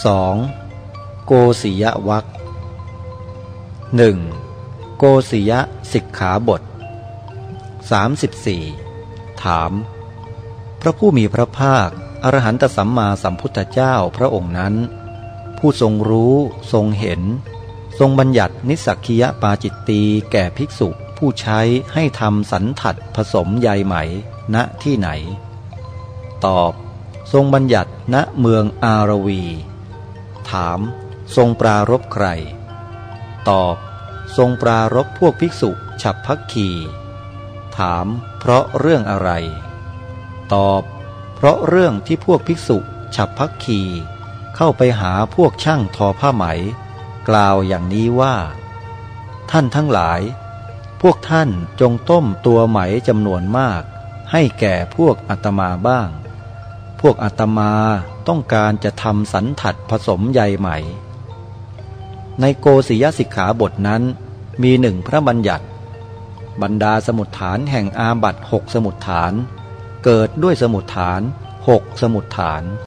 2. โกศิยวัคหนึ่งโกศิยสิกขาบท 34 ถาม พระผู้มีพระภาค อรหันตสัมมาสัมพุทธเจ้าพระองค์นั้น ผู้ทรงรู้ทรงเห็น ทรงบัญญัตินิสักคียปาจิตตีแก่ภิกษุผู้ใช้ให้ทำสันถัดผสมใยไหม ณที่ไหน ตอบ ทรงบัญญัติณเมืองอารวี ถาม ทรงปรารบใคร ตอบ ทรงปรารบพวกภิกษุฉับพักขีถาม เพราะเรื่องอะไร ตอบ เพราะเรื่องที่พวกภิกษุฉับพักขีเข้าไปหาพวกช่างทอผ้าไหม กล่าวอย่างนี้ว่า ท่านทั้งหลาย พวกท่านจงต้มตัวไหมจำนวนมาก ให้แก่พวกอัตมาบ้าง พวกอัตมาต้องการจะทำสันถัดผสมใยใหม่ ในโกศิยสิกขาบทนั้นมีหนึ่งพระบัญญัติ บรรดาสมุดฐานแห่งอาบัตหกสมุดฐาน เกิดด้วยสมุดฐานหกสมุดฐาน